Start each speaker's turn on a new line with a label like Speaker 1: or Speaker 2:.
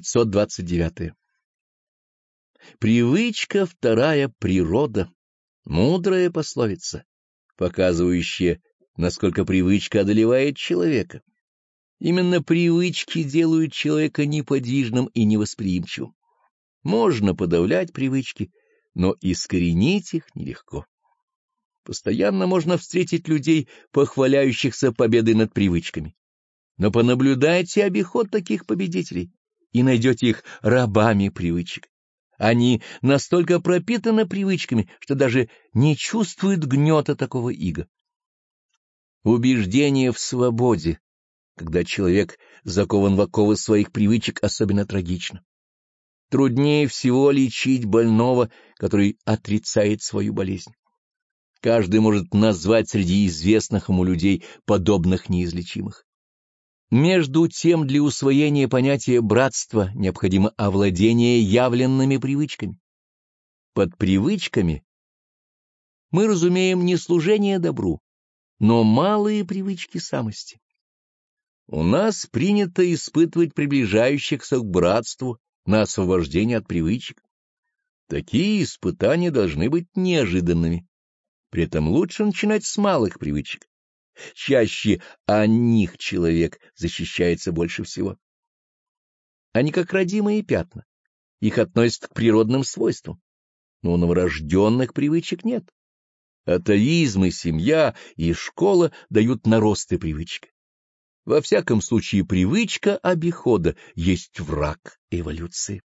Speaker 1: 529. Привычка — вторая природа, мудрая пословица, показывающая, насколько привычка одолевает человека. Именно привычки делают человека неподвижным и невосприимчивым. Можно подавлять привычки, но искоренить их нелегко. Постоянно можно встретить людей, похваляющихся победой над привычками. Но понаблюдайте обиход таких победителей и найдете их рабами привычек. Они настолько пропитаны привычками, что даже не чувствуют гнета такого ига. Убеждение в свободе, когда человек закован в оковы своих привычек, особенно трагично. Труднее всего лечить больного, который отрицает свою болезнь. Каждый может назвать среди известных ему людей подобных неизлечимых. Между тем, для усвоения понятия братства необходимо овладение явленными привычками. Под привычками мы разумеем не служение добру, но малые привычки самости. У нас принято испытывать приближающихся к братству на освобождение от привычек. Такие испытания должны быть неожиданными. При этом лучше начинать с малых привычек. Чаще о них человек защищается больше всего. Они как родимые пятна. Их относят к природным свойствам. Но у новорожденных привычек нет. Атеизм и семья, и школа дают наросты привычки. Во всяком случае, привычка обихода есть враг эволюции.